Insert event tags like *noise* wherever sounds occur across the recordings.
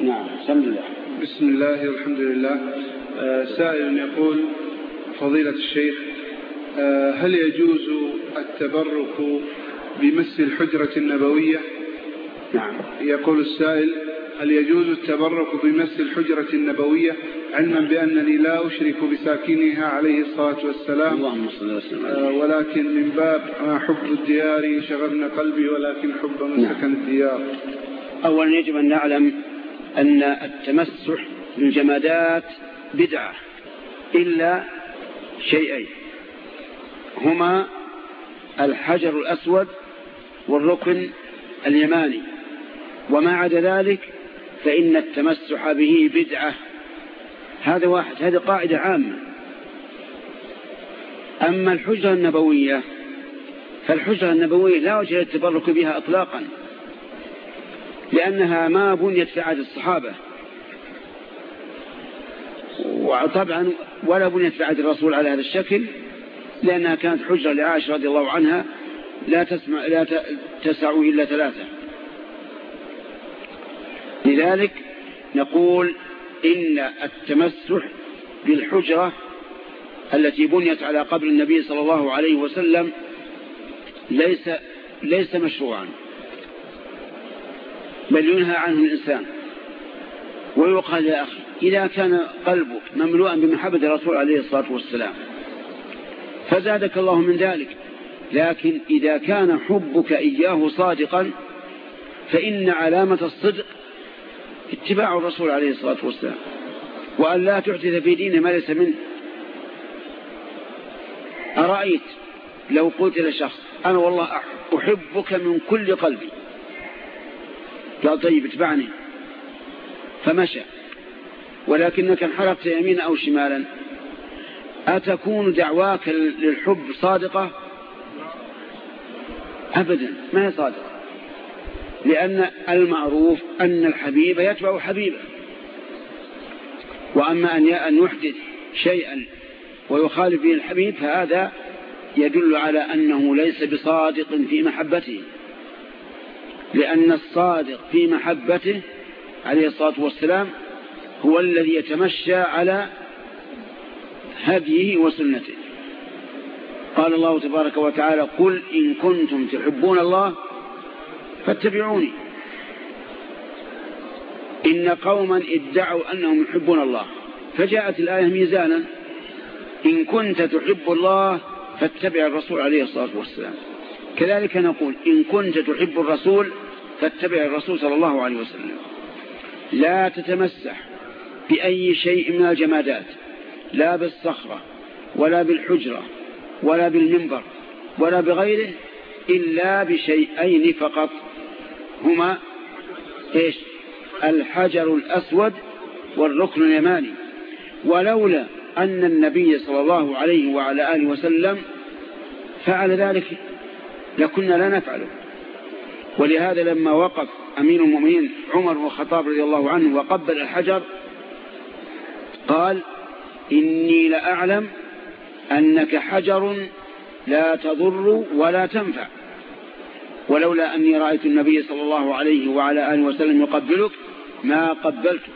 نعم بسم الله بسم الله والحمد لله. آه، سائل يقول فضيلة الشيخ آه، هل يجوز التبرك بمس الحجرة النبوية؟ نعم. يقول السائل هل يجوز التبرك بمس الحجرة النبوية؟ علما بأنني لا أشرك بساكنها عليه الصلاة والسلام اللهم صل وسلم آه، ولكن من باب ما حب الديار شغلنا قلبي ولكن حب من نعم. سكن الديار. أولا يجب أن نعلم أن التمسح بالجمادات بدعة إلا شيئين. هما الحجر الأسود والركن اليماني. وما عدا ذلك فإن التمسح به بدعة. هذا واحد هذه قاعدة عامة. أما الحجرة النبوية فالحجرة النبوية لا وجه للتبرك بها إطلاقا. لأنها ما بنيت في عهد الصحابة. وطبعا ولا بنيت في عهد الرسول على هذا الشكل لأنها كانت حجرة لعائشة رضي الله عنها لا تسمع لا تسع إلا ثلاثة. لذلك نقول إن التمسح بالحجرة التي بنيت على قبر النبي صلى الله عليه وسلم ليس ليس مشروعا. بل ينهى عنه الإنسان ويقال يا أخي إذا كان قلبك مملوءا بمحبة الرسول عليه الصلاة والسلام فزادك الله من ذلك. لكن إذا كان حبك إياه صادقا فإن علامة الصدق اتباع الرسول عليه الصلاة والسلام وأن لا تحدث في دينه ما ليس منه. أرأيت لو قلت لشخص أنا والله أحبك من كل قلبي. قال طيب اتبعني. فمشى. ولكنك انحرفت يمينا أو شمالا. أتكون دعواك للحب صادقة؟ أبدا ما هي صادقة؟ لأن المعروف أن الحبيب يتبع حبيبه. وأما أن يحدث شيئا ويخالف به الحبيب فهذا يدل على أنه ليس بصادق في محبته. لأن الصادق في محبته عليه الصلاة والسلام هو الذي يتمشى على هديه وسنته. قال الله تبارك وتعالى قل إن كنتم تحبون الله فاتبعوني إن قوما ادعوا أنهم يحبون الله. فجاءت الآية ميزانا إن كنت تحب الله فاتبع الرسول عليه الصلاة والسلام كذلك نقول إن كنت تحب الرسول فاتبع الرسول صلى الله عليه وسلم. لا تتمسح بأي شيء من الجمادات لا بالصخرة ولا بالحجرة ولا بالمنبر ولا بغيره إلا بشيئين فقط. هما إيش؟ الحجر الأسود والركن اليماني. ولولا أن النبي صلى الله عليه وعلى آله وسلم فعل ذلك لكنا لا نفعله. ولهذا لما وقف أمير المؤمنين عمر بن الخطاب رضي الله عنه وقبل الحجر قال إني لأعلم أنك حجر لا تضر ولا تنفع. ولولا أني رأيت النبي صلى الله عليه وعلى آله وسلم يقبلك ما قبلتك.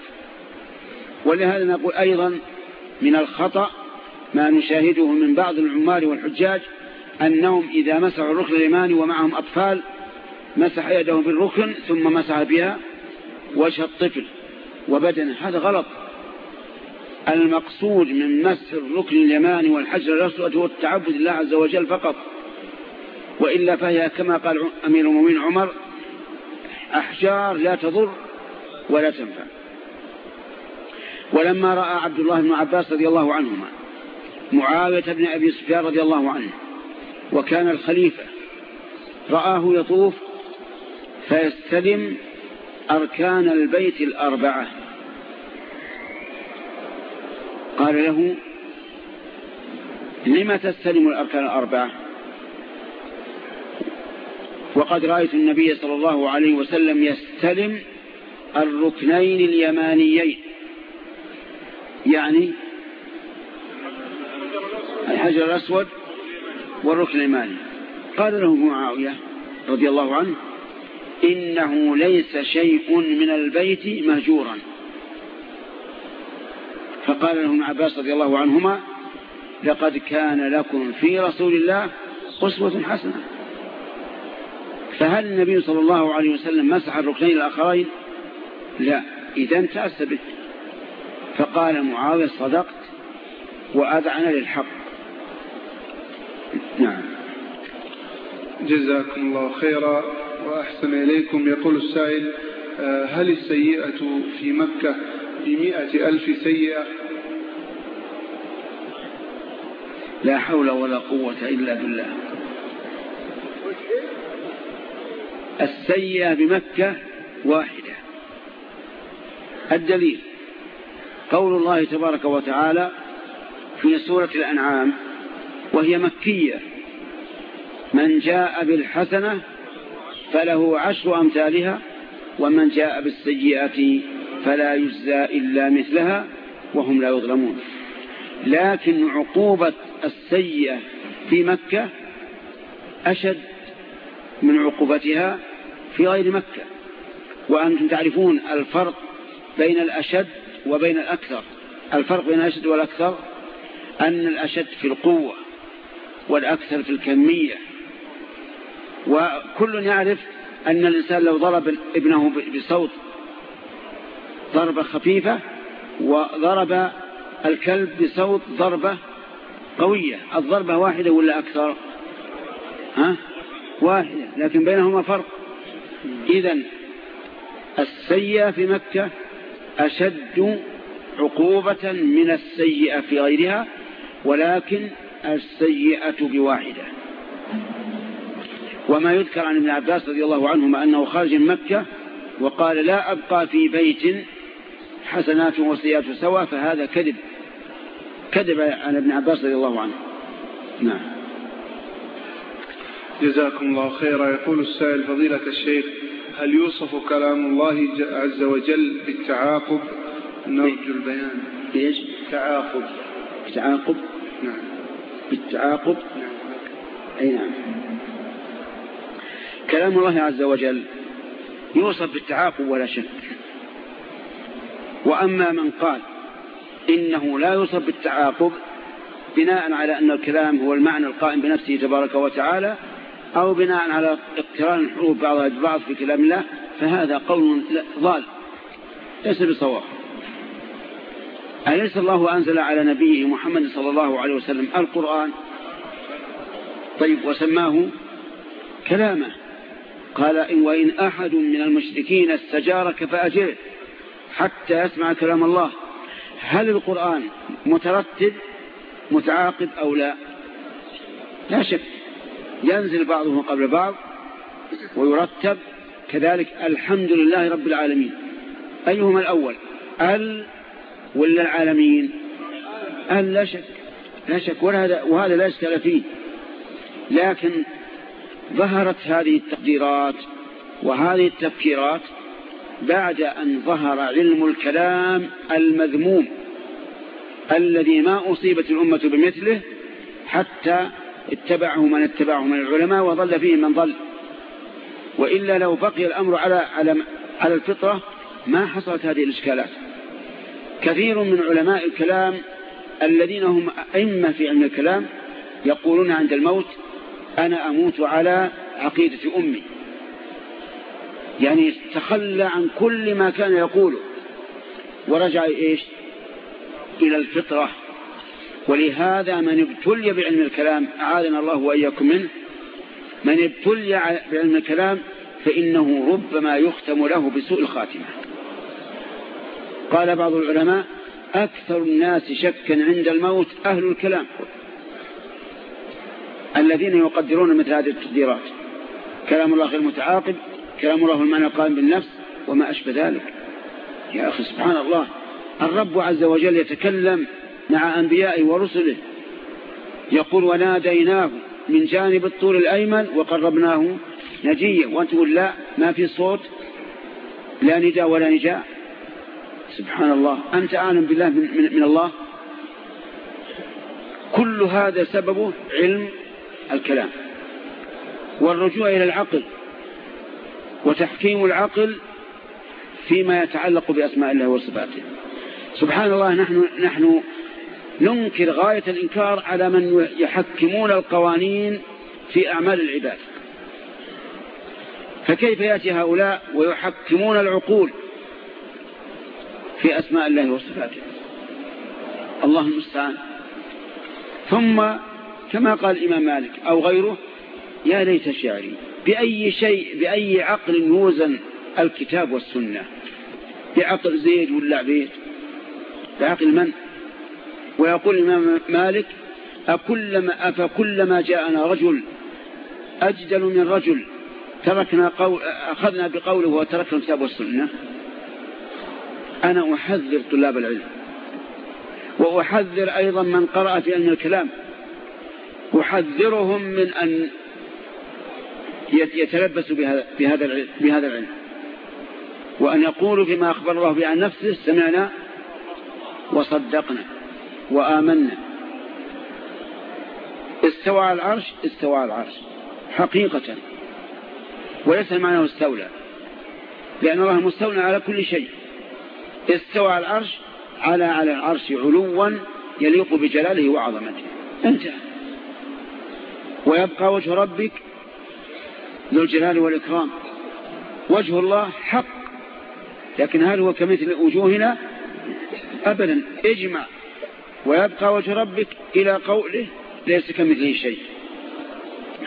ولهذا نقول أيضا من الخطأ ما نشاهده من بعض العمال والحجاج أنهم إذا مسحوا الركن اليماني ومعهم أطفال مسح يده بالركن ثم مسح بها وجه الطفل وبدنه. هذا غلط. المقصود من مسح الركن اليماني والحجر الأسود هو التعبد لله عز وجل فقط. وإلا فهي كما قال أمير المؤمنين عمر أحجار لا تضر ولا تنفع. ولما رأى عبد الله بن عباس رضي الله عنهما معاوية بن أبي سفيان رضي الله عنه وكان الخليفة. رآه يطوف فيستلم أركان البيت الأربعة. قال له لم تستلم الأركان الأربعة؟ وقد رأيت النبي صلى الله عليه وسلم يستلم الركنين اليمانيين. يعني الحجر الأسود والركن اليماني قال له معاوية رضي الله عنه إنه ليس شيء من البيت مهجورا. فقال له عباس رضي الله عنهما لقد كان لكم في رسول الله قسوة حسنة. فهل النبي صلى الله عليه وسلم مسح الركنين الآخرين؟ لا إذا به فقال معاوية صدقت وأذعن للحق. نعم. جزاكم الله خيرا وأحسن إليكم. يقول السائل آه، هل السيئة في مكة بمئة ألف سيئة؟ لا حول ولا قوة إلا بالله. السيئة بمكة واحدة. الدليل قول الله تبارك وتعالى في سورة الأنعام وهي مكية. من جاء بالحسنة فله عشر أمثالها ومن جاء بالسيئة فلا يجزى إلا مثلها وهم لا يظلمون. لكن عقوبة السيئة في مكة أشد من عقوبتها في غير مكة. وأنتم تعرفون الفرق بين الأشد وبين الأكثر. الفرق بين الأشد والأكثر أن الأشد في القوة والأكثر في الكمية. وكل يعرف أن الإنسان لو ضرب ابنه بصوت ضربة خفيفة وضرب الكلب بصوت ضربة قوية الضربة واحدة ولا أكثر؟ ها؟ واحدة لكن بينهما فرق. إذا السيئة في مكة أشد عقوبة من السيئة في غيرها ولكن السيئة بواحدة. وما يذكر عن ابن عباس رضي الله عنهما أنه خارج من مكة وقال لا أبقى في بيت حسنات وسيئات سوا فهذا كذب. كذب عن ابن عباس رضي الله عنه. نعم. جزاكم الله خيرا. يقول السائل فضيلة الشيخ هل يوصف كلام الله عز وجل بالتعاقب؟ نرجو البيان. إيش؟ تعاقب. تعاقب؟ نعم. بالتعاقب؟ نعم. أي نعم. كلام الله عز وجل يوصف بالتعاقب ولا شك. وأما من قال إنه لا يوصف بالتعاقب بناء على أن الكلام هو المعنى القائم بنفسه تبارك وتعالى أو بناء على اقتران الحروف بعضها ببعض في كلام الله فهذا قول ضال ليس بصواب. أليس الله أنزل على نبيه محمد صلى الله عليه وسلم القرآن؟ طيب وسماه كلامه قال إن وإن أحد من المشركين استجارك فأجره حتى يسمع كلام الله. هل القرآن مترتب متعاقب أو لا؟ لا شك. ينزل بعضه قبل بعض ويرتب. كذلك الحمد لله رب العالمين. أيهما الأول؟ ال ولا العالمين؟ ال لا شك. لا شك. وهذا, وهذا لا اشكال فيه. لكن ظهرت هذه التقديرات وهذه التفكيرات بعد أن ظهر علم الكلام المذموم الذي ما أصيبت الأمة بمثله حتى اتبعه من اتبعه من العلماء وضل فيه من ضل وإلا لو بقي الأمر على, على, على الفطرة ما حصلت هذه الإشكالات. كثير من علماء الكلام الذين هم أئمة في علم الكلام يقولون عند الموت أنا أموت على عقيدة أمي. يعني تخلى عن كل ما كان يقوله. ورجع إيش؟ إلى الفطرة. ولهذا من ابتلي بعلم الكلام أعاذنا الله وإياكم منه من ابتلي بعلم الكلام فإنه ربما يختم له بسوء الخاتمة. قال بعض العلماء أكثر الناس شكا عند الموت أهل الكلام. الذين يقدرون مثل هذه التقديرات. كلام الله غير متعاقب كلام الله المعنى القائم بالنفس وما أشبه ذلك. يا أخي سبحان الله الرب عز وجل يتكلم مع أنبيائه ورسله. يقول وناديناه من جانب الطول الأيمن وقربناه نجيا. وأنت تقول لا ما في صوت لا نداء ولا نجاء. سبحان الله. أنت أعلم بالله من, من, من الله؟ كل هذا سببه علم الكلام. والرجوع إلى العقل وتحكيم العقل فيما يتعلق بأسماء الله وصفاته. سبحان الله نحن, نحن ننكر غاية الإنكار على من يحكمون القوانين في أعمال العباد. فكيف يأتي هؤلاء ويحكمون العقول في أسماء الله وصفاته؟ الله المستعان. ثم كما قال الإمام مالك أو غيره يا ليت شعري بأي شيء بأي عقل يوزن الكتاب والسنة؟ بعقل زيد ولا عبيد؟ بعقل من؟ ويقول الإمام مالك أكلما أفكلما جاءنا رجل أجدل من رجل تركنا قول أخذنا بقوله وتركنا الكتاب والسنة؟ أنا أحذر طلاب العلم وأحذر أيضا من قرأ في علم الكلام أحذرهم من أن يتلبسوا بهذا, بهذا, العلم وأن يقولوا فيما أخبر الله به عن نفسه سمعنا وصدقنا وآمنا. استوى على العرش استوى على العرش حقيقة. وليس معناه استولى لأن الله مستولى على كل شيء. استوى على العرش على على العرش علوا يليق بجلاله وعظمته. انتهى. ويبقى وجه ربك ذو الجلال والإكرام. وجه الله حق لكن هل هو كمثل وجوهنا؟ أبدا. اجمع. ويبقى وجه ربك إلى قوله ليس كمثله شيء.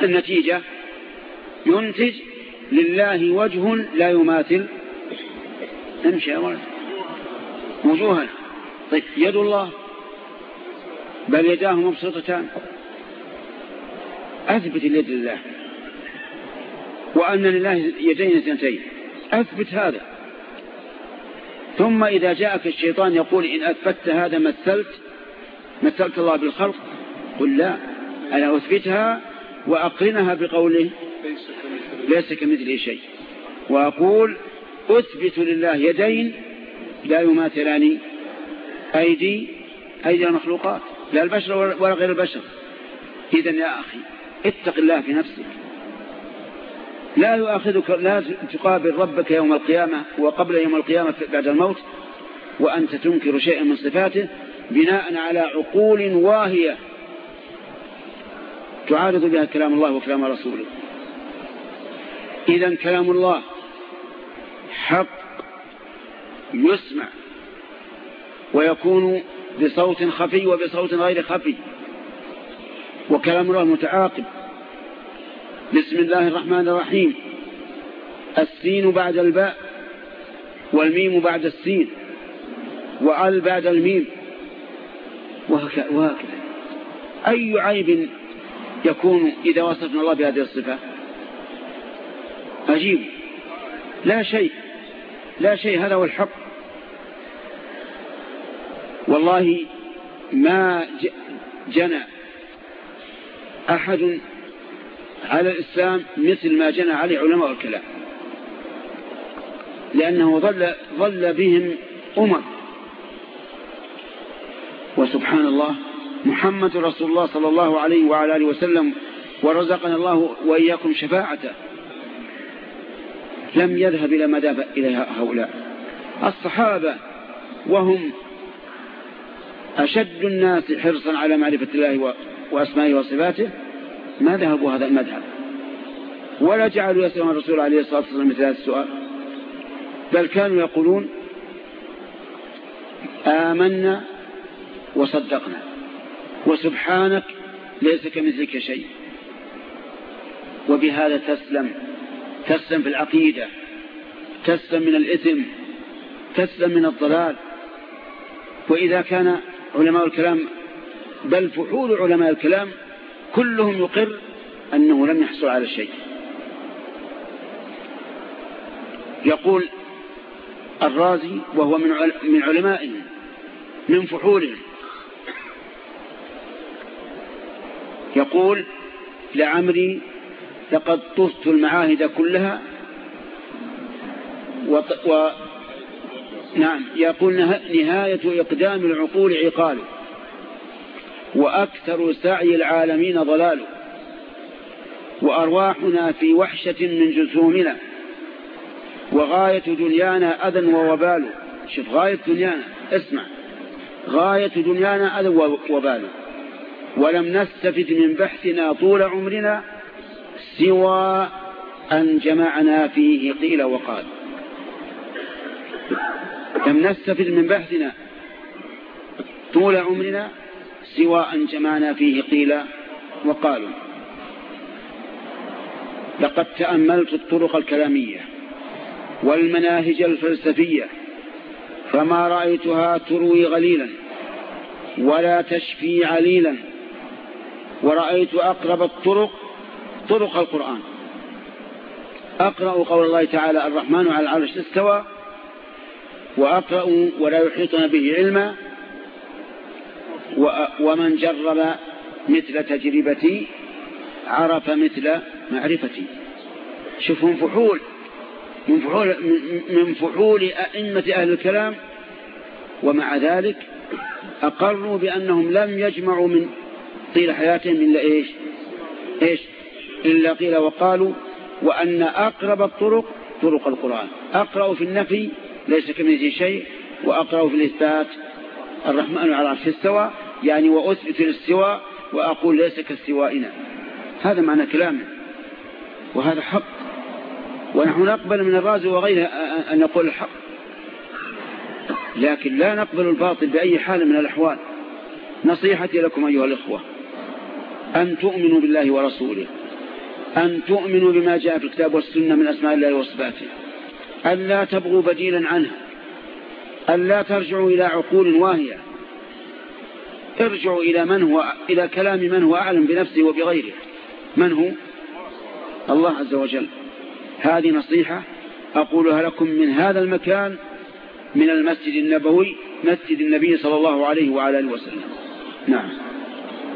النتيجة ينتج لله وجه لا يماثل. امشي يا ولد. وجوها. طيب يد الله. بل يداه مبسوطتان أثبت اليد لله وأن لله يدين اثنتين أثبت هذا. ثم إذا جاءك الشيطان يقول إن أثبت هذا مثلت مثلت الله بالخلق قل لا. أنا أثبتها وأقرنها بقوله ليس كمثله شيء. وأقول أثبت لله يدين لا يماثلان أيدي أيدي المخلوقات لا البشر ولا غير البشر. إذا يا أخي اتق الله في نفسك. لا يؤاخذك لا تقابل ربك يوم القيامة وقبل يوم القيامة بعد الموت وأنت تنكر شيئا من صفاته بناء على عقول واهية. تعارض بها كلام الله وكلام رسوله. إذا كلام الله حق يسمع ويكون بصوت خفي وبصوت غير خفي. وكلام الله متعاقب. بسم الله الرحمن الرحيم. السين بعد الباء والميم بعد السين وعل بعد الميم. وهكذا أي عيب يكون إذا وصفنا الله بهذه الصفة؟ عجيب. لا شيء. لا شيء. هذا هو الحق. والله ما جنى أحد على الإسلام مثل ما جنى عليه علماء الكلام. لأنه ظل, ظل بهم أمم وسبحان الله محمد رسول الله صلى الله عليه وعلى آله وسلم ورزقنا الله وإياكم شفاعته. لم يذهب إلى ما ذهب إلى هؤلاء. الصحابة وهم أشد الناس حرصا على معرفة الله وأسمائه وصفاته. ما ذهبوا هذا المذهب؟ ولا جعلوا يسألون الرسول عليه الصلاة والسلام مثل هذا السؤال. بل كانوا يقولون آمنا وصدقنا وسبحانك ليس كمثلك شيء. وبهذا تسلم تسلم في العقيدة تسلم من الإثم تسلم من الضلال. وإذا كان علماء الكلام بل فحول علماء الكلام كلهم يقر أنه لم يحصل على شيء. يقول الرازي وهو من من من فحولهم يقول لعمري لقد طفت المعاهد كلها و... و... نعم يقول نهاية إقدام العقول عقال وأكثر سعي العالمين ضلال وأرواحنا في وحشة من جسومنا. وغاية دنيانا أذى ووبال شوف غاية دنيانا اسمع. غاية دنيانا أذى ووبال ولم نستفد من بحثنا طول عمرنا سوى أن جمعنا فيه قيل وقال. لم نستفد من بحثنا طول عمرنا سوى أن جمعنا فيه قيل وقالوا لقد تأملت الطرق الكلامية والمناهج الفلسفية فما رأيتها تروي غليلا ولا تشفي عليلا ورأيت أقرب الطرق طرق القرآن. أقرأ قول الله تعالى الرحمن على العرش استوى وأقرأ ولا يحيطون به علما ومن جرب مثل تجربتي عرف مثل معرفتي. شوفهم فحول من فحول, من فحول أئمة أهل الكلام ومع ذلك أقروا بأنهم لم يجمعوا من طيل حياتهم إلا إيش؟ إيش؟ إلا قيل وقالوا وأن أقرب الطرق طرق القرآن. أقرأ في النفي ليس كمثله شيء وأقرأ في الإثبات. الرحمن على العرش استوى. يعني وأثبت الاستواء وأقول ليس كاستوائنا. هذا معنى كلامه. وهذا حق. ونحن نقبل من الرازي وغيره أن نقول الحق. لكن لا نقبل الباطل بأي حال من الأحوال. نصيحتي لكم أيها الإخوة. أن تؤمنوا بالله ورسوله. أن تؤمنوا بما جاء في الكتاب والسنة من أسماء الله وصفاته. أن لا تبغوا بديلا عنها أن لا ترجعوا إلى عقول واهية. ارجعوا إلى من هو إلى كلام من هو أعلم بنفسه وبغيره. من هو؟ الله عز وجل. هذه نصيحة أقولها لكم من هذا المكان من المسجد النبوي مسجد النبي صلى الله عليه وعلى آله وسلم. نعم.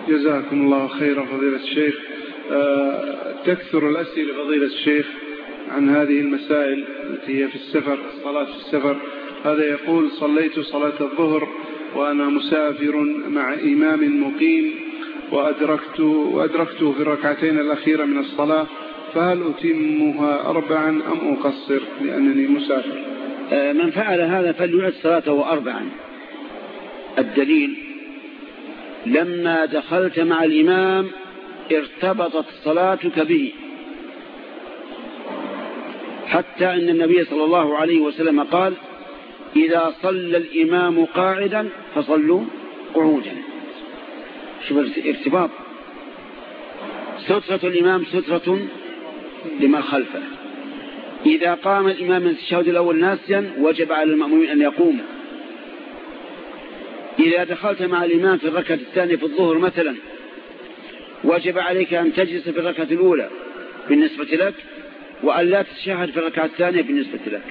جزاكم الله خيرا فضيلة الشيخ. أه تكثر الأسئلة فضيلة الشيخ عن هذه المسائل التي هي في السفر الصلاة في السفر. هذا يقول صليت صلاة الظهر وأنا مسافر مع إمام مقيم وأدركت وأدركته في الركعتين الأخيرة من الصلاة فهل أتمها أربعا أم أقصر لأنني مسافر؟ آه، من فعل هذا فليعد صلاته أربعا. الدليل لما دخلت مع الإمام ارتبطت صلاتك به. حتى أن النبي صلى الله عليه وسلم قال إذا صلى الإمام قاعدا فصلوا قعودا. شوف الارتباط. سترة الإمام سترة لما خلفه. إذا قام الإمام من التشهد الأول ناسيا وجب على المأمومين أن يقوموا. إذا دخلت مع الإمام في الركعة الثانية في الظهر مثلا وجب عليك أن تجلس في الركعة الأولى بالنسبة لك وأن لا تتشهد في الركعة الثانية بالنسبة لك.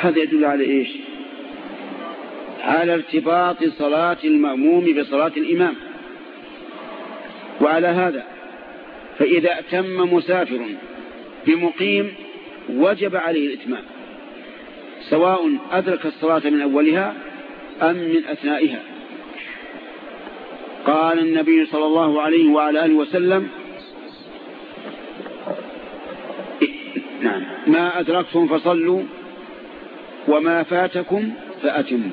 هذا يدل على إيش؟ على ارتباط صلاة المأموم بصلاة الإمام. وعلى هذا فإذا أتم مسافر بمقيم وجب عليه الإتمام سواء أدرك الصلاة من أولها أم من أثنائها. قال النبي صلى الله عليه وعلى آله وسلم نعم ما أدركتم فصلوا وما فاتكم فأتموا.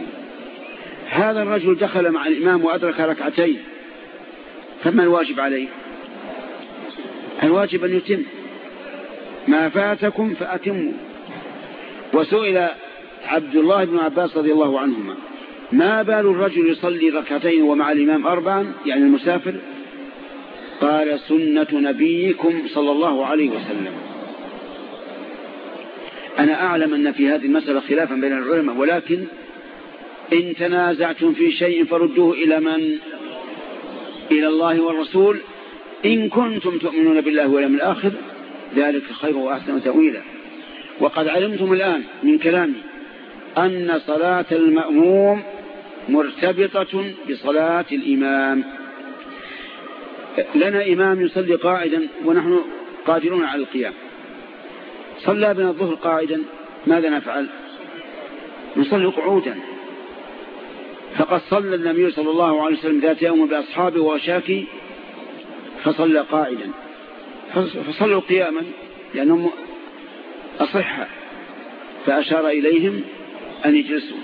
هذا الرجل دخل مع الإمام وأدرك ركعتين. فما الواجب عليه؟ الواجب أن يتم. ما فاتكم فأتموا. وسئل عبد الله بن عباس رضي الله عنهما ما بال الرجل يصلي ركعتين ومع الإمام أربعا؟ يعني المسافر. قال سنة نبيكم صلى الله عليه وسلم. أنا أعلم أن في هذه المسألة خلافا بين العلماء ولكن إن تنازعتم في شيء فردوه إلى من؟ إلى الله والرسول. إن كنتم تؤمنون بالله واليوم الآخر ذلك خير وأحسن تأويلا. وقد علمتم الآن من كلامي أن صلاة المأموم مرتبطة بصلاة الإمام. لنا إمام يصلي قاعدا ونحن قادرون على القيام. صلى بنا الظهر قاعدا ماذا نفعل؟ نصلي قعودا. فقد صلى النبي صلى الله عليه وسلم ذات يوم بأصحابه وشاكي فصلى قاعدا. فصلوا قياما لأنهم أصحة فأشار إليهم أن يجلسوا.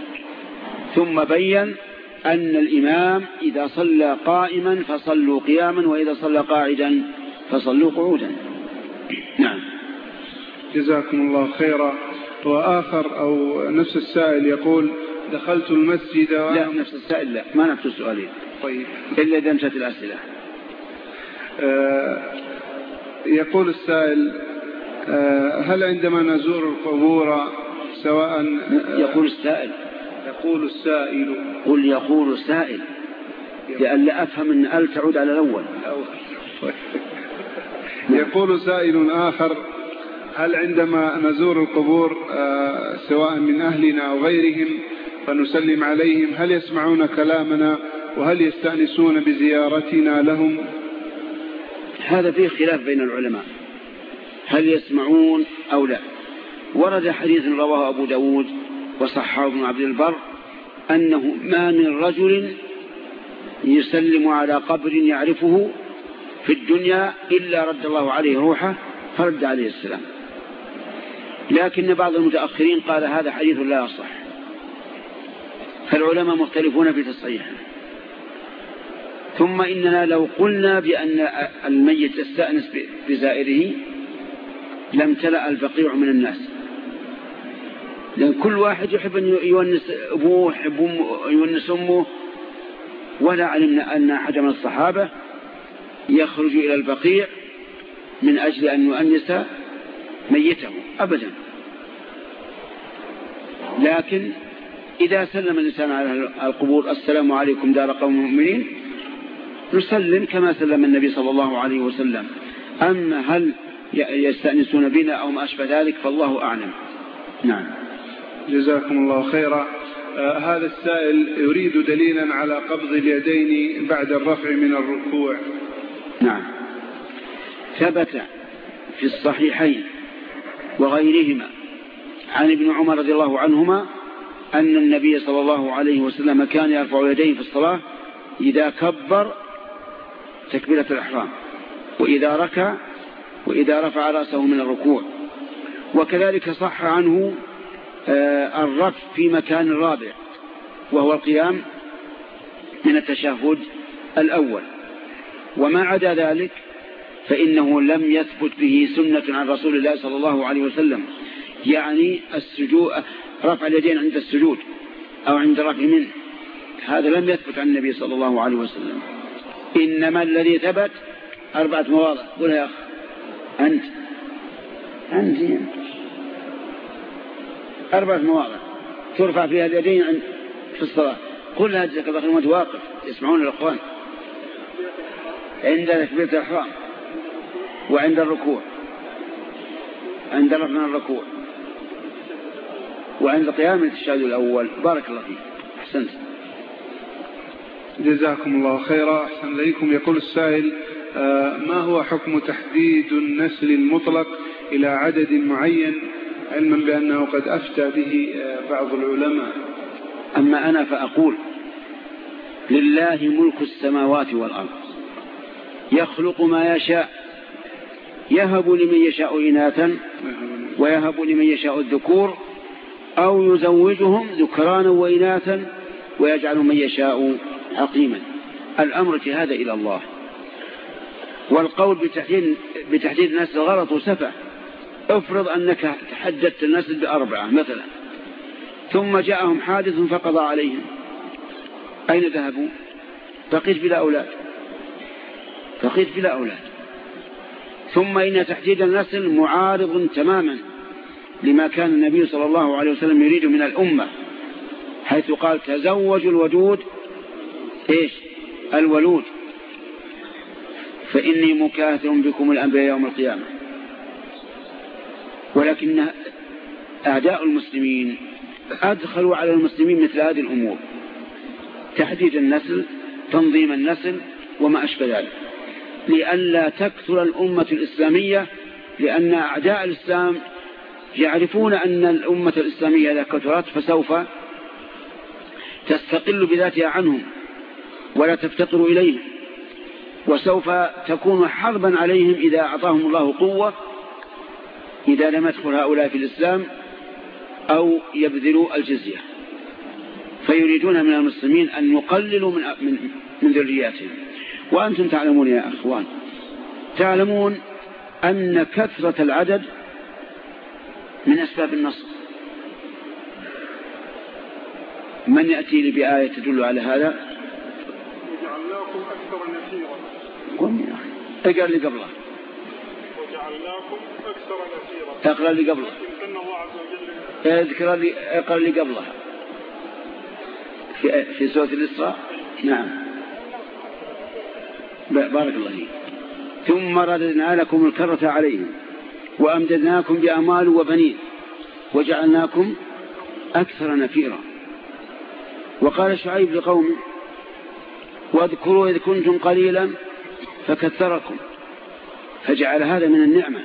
ثم بين أن الإمام إذا صلى قائما فصلوا قياما وإذا صلى قاعدا فصلوا قعودا. نعم. جزاكم الله خيرا. وآخر أو نفس السائل يقول دخلت المسجد لا نفس السائل لا ما نفس السؤالين طيب. إلا انتهت الأسئلة. آه يقول السائل آه هل عندما نزور القبور سواء آه يقول السائل. يقول السائل. قل يقول السائل. لألا أفهم أن أل تعود على الأول. *laughs* يقول سائل آخر هل عندما نزور القبور آه سواء من أهلنا أو غيرهم فنسلم عليهم هل يسمعون كلامنا؟ وهل يستأنسون بزيارتنا لهم؟ هذا فيه خلاف بين العلماء. هل يسمعون أو لا؟ ورد حديث رواه أبو داود وصححه ابن عبد البر أنه ما من رجل يسلم على قبر يعرفه في الدنيا إلا رد الله عليه روحه فرد عليه السلام. لكن بعض المتأخرين قال هذا حديث لا يصح. فالعلماء مختلفون في تصحيحه. ثم إننا لو قلنا بأن الميت يستأنس بزائره لم تلأ البقيع من الناس. لأن كل واحد يحب أن يونس أبوه يحب يونس أمه. ولا علمنا أن أحد من الصحابة يخرج إلى البقيع من أجل أن يؤنس ميته أبدا. لكن إذا سلم الإنسان على القبور السلام عليكم دار قوم مؤمنين نسلم كما سلم النبي صلى الله عليه وسلم. أما هل يستأنسون بنا أو ما أشبه ذلك فالله أعلم. نعم. جزاكم الله خيرا. آه هذا السائل يريد دليلا على قبض اليدين بعد الرفع من الركوع. نعم. ثبت في الصحيحين وغيرهما. عن ابن عمر رضي الله عنهما أن النبي صلى الله عليه وسلم كان يرفع يديه في الصلاة إذا كبر تكبيرة الإحرام وإذا ركع وإذا رفع رأسه من الركوع. وكذلك صح عنه آه، الرفع في مكان رابع وهو القيام من التشهد الأول. وما عدا ذلك فإنه لم يثبت به سنة عن رسول الله صلى الله عليه وسلم. يعني السجود رفع اليدين عند السجود أو عند الرفع منه. هذا لم يثبت عن النبي صلى الله عليه وسلم. إنما الذي ثبت أربعة مواضع. قل يا أخ أنت. أنت. أربعة مواضع. ترفع فيها اليدين في الصلاة. قل هذه جزاك الله واقف. يسمعون الأخوان. عند تكبيرة الإحرام. وعند الركوع. عند رفع الركوع. وعند قيام التشهد الأول. بارك الله فيك. أحسنت. جزاكم الله خيرا. أحسن إليكم. يقول السائل آه، ما هو حكم تحديد النسل المطلق إلى عدد معين؟ علما بأنه قد أفتى به آه، بعض العلماء. أما أنا فأقول لله ملك السماوات والأرض. يخلق ما يشاء يهب لمن يشاء إناثا ويهب لمن يشاء الذكور أو يزوجهم ذكرانا وإناثا ويجعل من يشاء عقيما. الأمر في هذا إلى الله. والقول بتحديد, بتحديد النسل غلط وسفه افرض أنك تحددت النسل بأربعة مثلا. ثم جاءهم حادث فقضى عليهم. أين ذهبوا؟ بقيت بلا أولاد. بقيت بلا أولاد. ثم إن تحديد النسل معارض تماما لما كان النبي صلى الله عليه وسلم يريد من الأمة حيث قال تزوجوا الودود إيش؟ الولود. فإني مكاثر بكم الأنبياء يوم القيامة. ولكن أعداء المسلمين أدخلوا على المسلمين مثل هذه الأمور. تحديد النسل تنظيم النسل وما أشبه ذلك. لئلا تكثر الأمة الإسلامية لأن أعداء الإسلام يعرفون أن الأمة الإسلامية إذا كثرت فسوف تستقل بذاتها عنهم ولا تفتقر إليهم وسوف تكون حربا عليهم إذا أعطاهم الله قوة إذا لم يدخل هؤلاء في الإسلام أو يبذلوا الجزية. فيريدون من المسلمين أن يقللوا من, من, من ذرياتهم. وأنتم تعلمون يا أخوان تعلمون أن كثرة العدد من أسباب النصر من يأتي لي بآية تدل على هذا؟ وجعلناكم أكثر نفيرا قم يا أخي. اقرأ اللي قبله. وجعلناكم أكثر اقرأ اللي قبله. اذكر لي اقرأ اللي قبله. في في سورة الإسراء؟ نعم. بارك الله فيك. ثم رددنا لكم الكرة عليهم وأمددناكم بأموال وبنين وجعلناكم أكثر نفيرا. وقال شعيب لقومه واذكروا إذ كنتم قليلا فكثركم فجعل هذا من النعمة.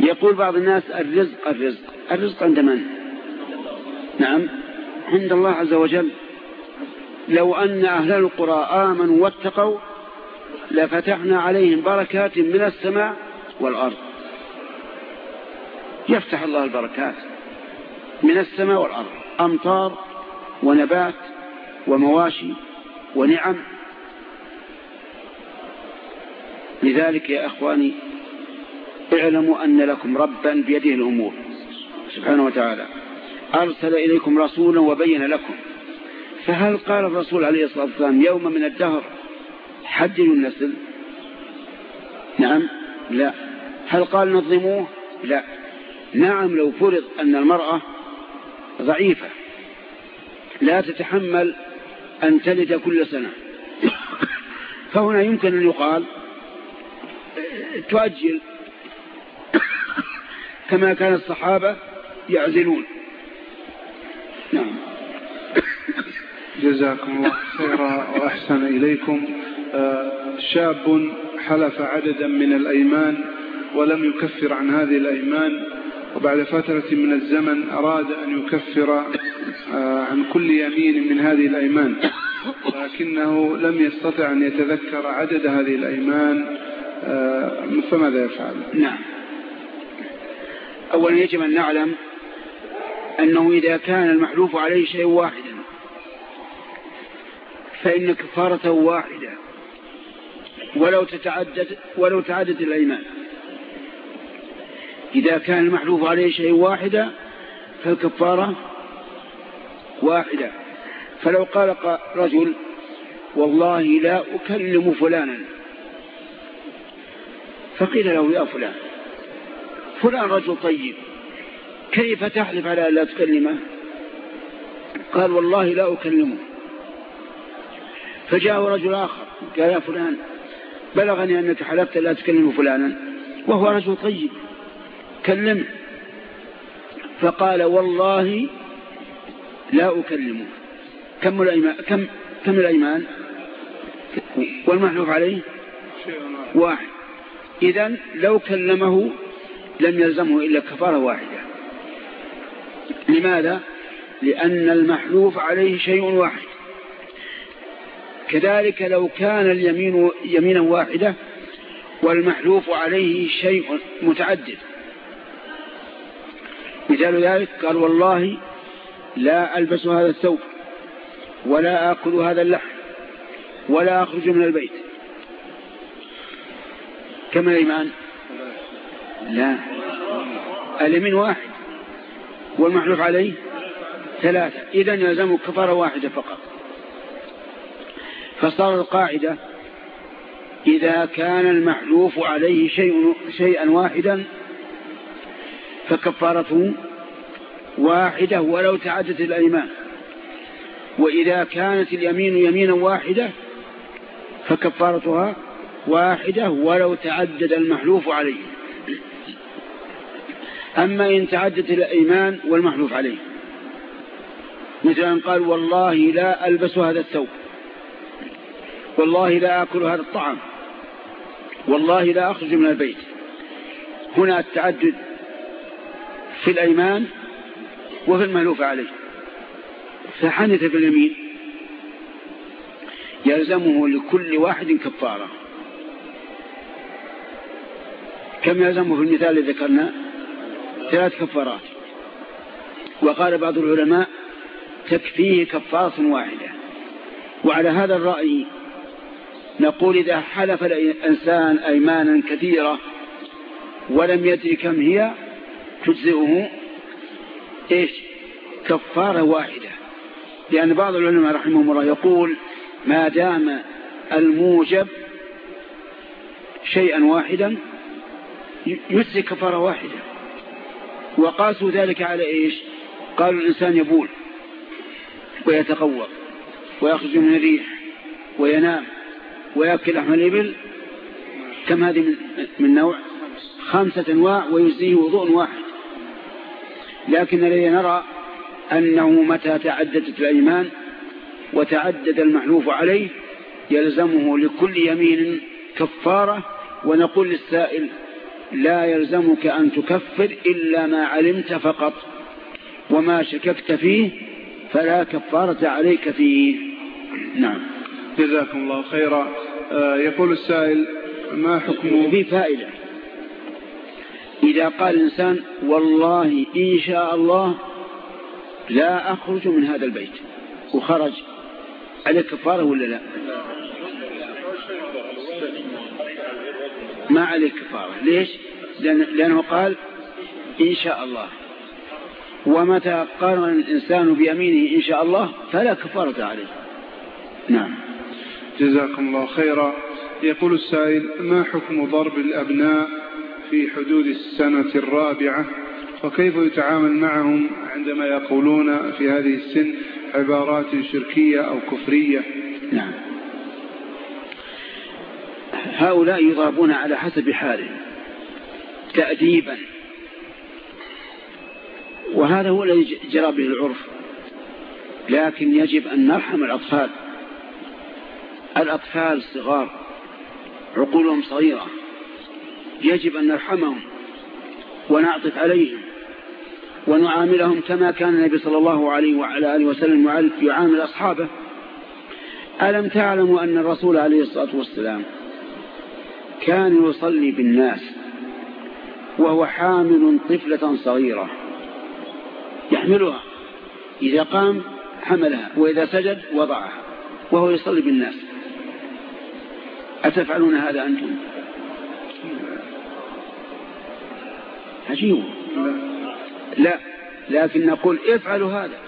يقول بعض الناس الرزق الرزق الرزق عند من؟ نعم عند الله عز وجل. لو أن أهل القرى آمنوا واتقوا لفتحنا عليهم بركات من السماء والأرض. يفتح الله البركات من السماء والأرض. أمطار ونبات ومواشي ونعم. لذلك يا أخواني اعلموا أن لكم ربا بيده الأمور. سبحانه وتعالى. أرسل إليكم رسولا وبين لكم. فهل قال الرسول عليه الصلاة والسلام يوم من الدهر حددوا النسل نعم لا. هل قال نظموه؟ لا. نعم لو فرض أن المرأة ضعيفة لا تتحمل أن تلد كل سنة. فهنا يمكن أن يقال تؤجل كما كان الصحابة يعزلون. نعم. جزاكم الله خيرا وأحسن إليكم. شاب حلف عددا من الأيمان ولم يكفر عن هذه الأيمان وبعد فترة من الزمن أراد أن يكفر عن كل يمين من هذه الأيمان. لكنه لم يستطع أن يتذكر عدد هذه الأيمان. فماذا يفعل؟ نعم. أولا يجب أن نعلم أنه إذا كان المحلوف عليه شيء واحدا فإن كفارته واحدة ولو تتعدد ولو تعدد الأيمان. إذا كان المحلوف عليه شيء واحدة فالكفارة واحدة. فلو قال رجل والله لا أكلم فلانا. فقيل له يا فلان فلان رجل طيب كيف تحلف على لا تكلمه؟ قال والله لا أكلمه. فجاء رجل آخر قال يا فلان بلغني أنك حلفت لا تكلم فلانا وهو رجل طيب كلمه فقال والله لا أكلمه كم الأيمان كم كم الأيمان؟ والمحلوف عليه؟ واحد. إذا لو كلمه لم يلزمه إلا كفارة واحدة. لماذا؟ لأن المحلوف عليه شيء واحد. كذلك لو كان اليمين يمينا واحدة والمحلوف عليه شيء متعدد. مثال ذلك قال والله لا ألبس هذا الثوب ولا آكل هذا اللحم ولا أخرج من البيت. كم الإيمان لا. اليمين واحد والمحلوف عليه ثلاثة. إذا يلزم كفارة واحدة فقط. فصار القاعدة إذا كان المحلوف عليه شيء شيئا واحدا فكفارته واحدة ولو تعدت الأيمان. وإذا كانت اليمين يمينا واحدة فكفارتها واحدة ولو تعدد المحلوف عليه. أما إن تعدت الأيمان والمحلوف عليه. مثل أن قال والله لا ألبس هذا الثوب. والله لا أكل هذا الطعام. والله لا أخرج من البيت. هنا التعدد في الأيمان وفي المألوف عليه. فحنث في اليمين يلزمه لكل واحد كفارة. كم يلزمه في المثال الذي ذكرنا؟ ثلاث كفارات. وقال بعض العلماء تكفيه كفارة واحدة. وعلى هذا الرأي نقول إذا حلف الإنسان أيمانا كثيرة ولم يدري كم هي تجزئه إيش؟ كفارة واحدة. لأن بعض العلماء رحمهم الله يقول ما دام الموجب شيئا واحدا يجزي كفارة واحدة. وقاسوا ذلك على إيش؟ قالوا الإنسان يبول ويتقوى ويخرج من الريح وينام. ويأكل لحم الإبل. كم هذه من, نوع؟ خمسة أنواع ويجزيه وضوء واحد. لكن الذي نرى أنه متى تعددت الأيمان وتعدد المحلوف عليه يلزمه لكل يمين كفارة ونقول للسائل لا يلزمك أن تكفر إلا ما علمت فقط وما شككت فيه فلا كفارة عليك فيه. نعم. جزاكم الله خيرا. آه، يقول السائل ما حكم في فائدة؟ إذا قال الإنسان والله إن شاء الله لا أخرج من هذا البيت. وخرج. عليه كفارة ولا لا؟ ما عليه كفارة. ليش؟ لأن لأنه قال إن شاء الله. ومتى قارن الإنسان بيمينه إن شاء الله فلا كفارة عليه. نعم. جزاكم الله خيرا. يقول السائل ما حكم ضرب الأبناء في حدود السنة الرابعة؟ وكيف يتعامل معهم عندما يقولون في هذه السن عبارات شركية أو كفرية؟ نعم. هؤلاء يضربون على حسب حالهم تأديبا. وهذا هو الذي جرى به العرف. لكن يجب أن نرحم الأطفال. الأطفال الصغار عقولهم صغيرة. يجب أن نرحمهم ونعطف عليهم ونعاملهم كما كان النبي صلى الله عليه وعلى آله وسلم يعامل أصحابه. ألم تعلموا أن الرسول عليه الصلاة والسلام كان يصلي بالناس وهو حامل طفلة صغيرة يحملها. إذا قام حملها وإذا سجد وضعها وهو يصلي بالناس. أتفعلون هذا أنتم؟ عجيب. لا لكن نقول افعلوا هذا.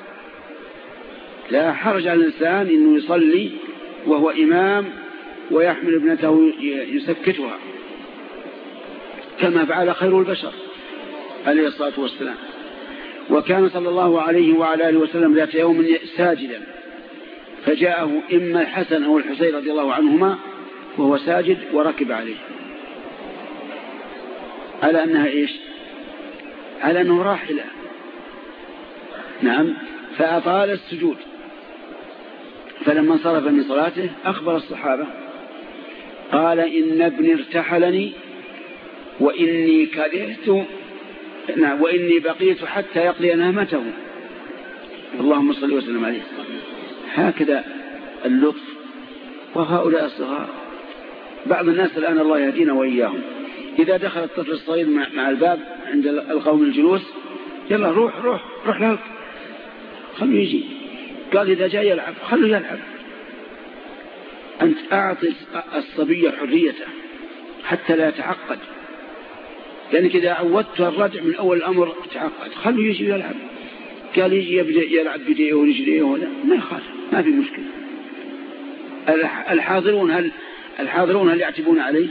لا حرج على الإنسان أنه يصلي وهو إمام ويحمل ابنته يسكتها كما فعل خير البشر عليه الصلاة والسلام. وكان صلى الله عليه وعلى آله وسلم ذات يوم ساجدا فجاءه إما الحسن أو الحسين رضي الله عنهما وهو ساجد وركب عليه. على أنها إيش؟ على أنه راحلة نعم. فأطال السجود. فلما انصرف من صلاته أخبر الصحابة. قال إن ابني ارتحلني وإني كرهت نعم وإني بقيت حتى يقضي نهمته. اللهم صل وسلم عليه. هكذا اللطف. وهؤلاء الصغار. بعض الناس الآن الله يهدينا وإياهم. إذا دخل الطفل الصغير مع الباب عند القوم الجلوس يلا روح روح روح لك خلوا يجي. قال إذا جاء يلعب خلوا يلعب. أنت أعطي الصبي حريته حتى لا يتعقد. لأنك إذا عودت الرجع من أول الأمر تعقد. خلوا يجي يلعب قال يجي يبدأ يلعب بديه ورجليه ولا ما يخالف ما في مشكلة. الحاضرون هل الحاضرون هل يعتبون عليه؟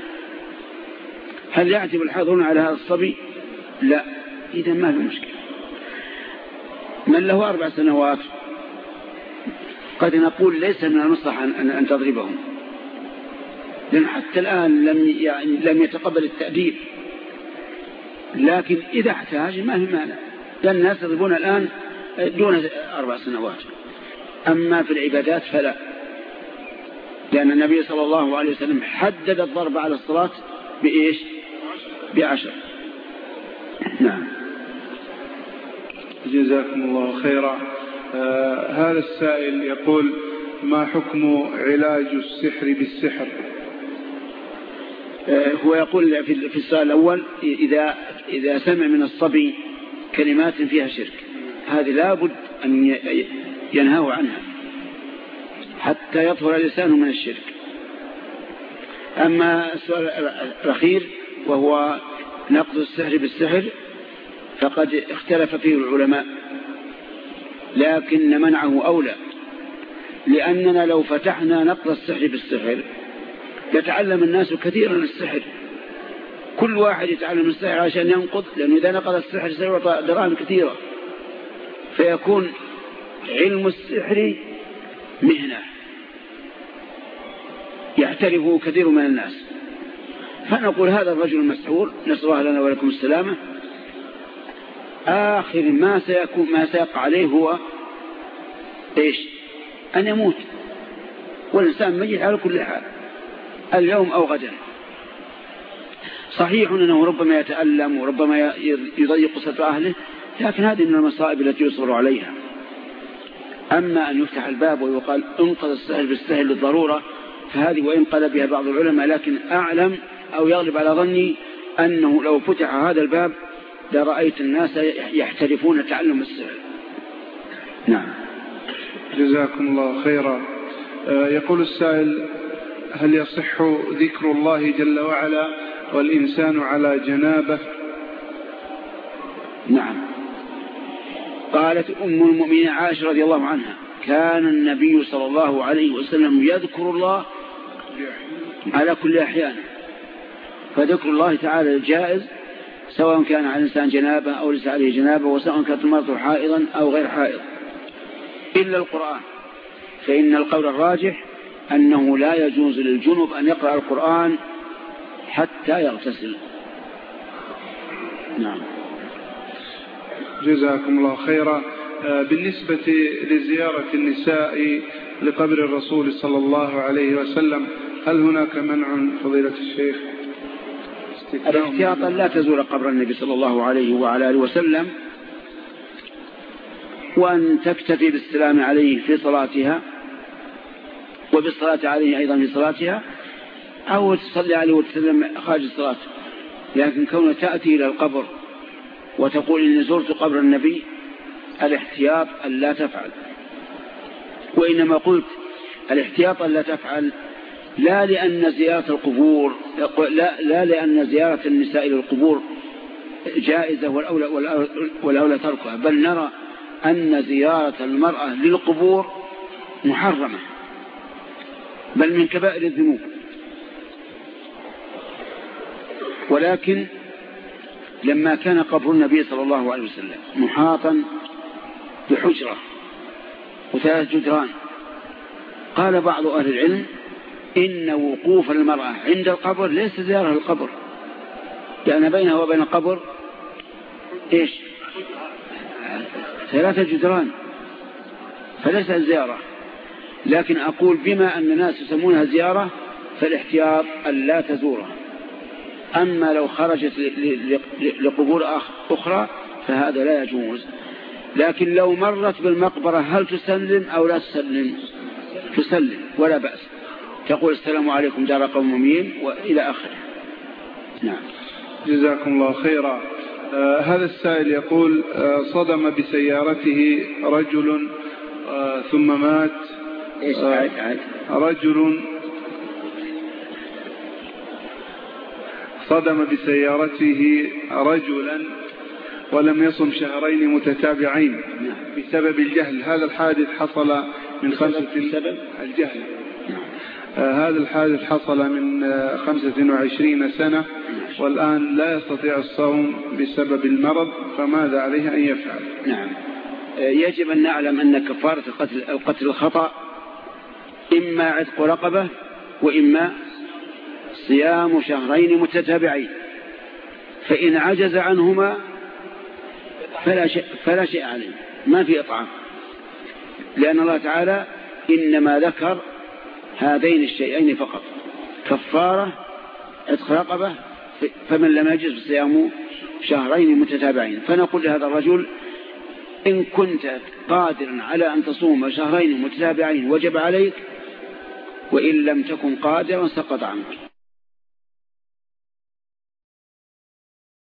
هل يعتب الحاضرون على هذا الصبي؟ لا إذا ما في مشكلة. من له أربع سنوات. قد نقول ليس من المصلحة أن تضربهم. لأن حتى الآن لم يعني لم يتقبل التأديب. لكن إذا احتاج ما في مانع. لأن الناس يضربون الآن دون أربع سنوات. أما في العبادات فلا. لأن النبي صلى الله عليه وسلم حدد الضرب على الصلاة بإيش؟ بعشر. نعم. جزاكم الله خيرا. آه هذا السائل يقول ما حكم علاج السحر بالسحر؟ آه، هو يقول في السؤال الأول إذا, إذا سمع من الصبي كلمات فيها شرك هذه لابد أن ينهاه عنها. حتى يطهر لسانه من الشرك. أما السؤال الأخير وهو نقض السحر بالسحر فقد اختلف فيه العلماء لكن منعه أولى. لأننا لو فتحنا نقض السحر بالسحر يتعلم الناس كثيرا السحر. كل واحد يتعلم السحر عشان ينقض لأنه إذا نقض السحر سيعطى دراهم كثيرة. فيكون علم السحر مهنة. يعترفه كثير من الناس. فنقول هذا الرجل المسحور نسأل الله لنا ولكم السلامة. آخر ما سيكون ما سيقع عليه هو إيش؟ أن يموت. والإنسان ميت على كل حال. اليوم أو غدا. صحيح أنه ربما يتألم وربما يضيق صدر أهله لكن هذه من المصائب التي يصبر عليها. أما أن يفتح الباب ويقال انقذ السهل بالسهل للضرورة فهذه وإن قال بها بعض العلماء لكن أعلم أو يغلب على ظني أنه لو فتح هذا الباب لرأيت الناس يحترفون تعلم السحر نعم. جزاكم الله خيرا. آه، يقول السائل هل يصح ذكر الله جل وعلا والإنسان على جنابه؟ قالت أم المؤمنين عائشة رضي الله عنها كان النبي صلى الله عليه وسلم يذكر الله على كل أحيان. فذكر الله تعالى الجائز سواء كان على الإنسان جنابة أو ليس عليه جنابة وسواء كانت المرأة حائضا أو غير حائض. إلا القرآن. فإن القول الراجح أنه لا يجوز للجنب أن يقرأ القرآن حتى يغتسل. نعم. جزاكم الله خيرا. آه، بالنسبة لزيارة النساء لقبر الرسول صلى الله عليه وسلم هل هناك منع فضيلة الشيخ؟ الاحتياط لا تزور قبر النبي صلى الله عليه وعلى آله وسلم وأن تكتفي بالسلام عليه في صلاتها وبالصلاة عليه أيضا في صلاتها أو تصلي عليه وتسلم خارج الصلاة لكن كون تأتي إلى القبر وتقول إني زرت قبر النبي الاحتياط أن لا تفعل. وإنما قلت الاحتياط أن لا تفعل لا لأن زيارة القبور لا, لا لأن زيارة النساء إلى القبور جائزة والأولى, والأولى تركها بل نرى أن زيارة المرأة للقبور محرمة بل من كبائر الذنوب. ولكن لما كان قبر النبي صلى الله عليه وسلم محاطا بحجرة وثلاث جدران. قال بعض أهل العلم إن وقوف المرأة عند القبر ليس زيارة القبر لأن بينها وبين القبر إيش؟ ثلاثة جدران. فليس زيارة. لكن أقول بما أن الناس يسمونها زيارة فالاحتياط أن لا تزورها. أما لو خرجت لقبور أخرى فهذا لا يجوز. لكن لو مرت بالمقبرة هل تسلم أو لا تسلم؟ تسلم ولا بأس. تقول السلام عليكم دار قوم مؤمنين وإلى آخره. نعم. جزاكم الله خيرا. آه هذا السائل يقول آه صدم بسيارته رجل آه ثم مات. إيش؟ عاد عاد. رجل صدم بسيارته رجلا ولم يصم شهرين متتابعين. بسبب الجهل هذا الحادث حصل من خمسة بسبب الجهل نعم. آه هذا الحادث حصل من آه خمسة وعشرين سنة والآن لا يستطيع الصوم بسبب المرض فماذا عليه أن يفعل نعم آه، يجب أن نعلم أن كفارة القتل, القتل الخطأ إما عتق رقبة وإما صيام شهرين متتابعين. فإن عجز عنهما فلا شيء, فلا شيء عليه. ما في إطعام. لأن الله تعالى إنما ذكر هذين الشيئين فقط. كفارة عتق رقبة فمن لم يجز صيام شهرين متتابعين. فنقول لهذا الرجل إن كنت قادرا على أن تصوم شهرين متتابعين وجب عليك وإن لم تكن قادرا سقط عنك.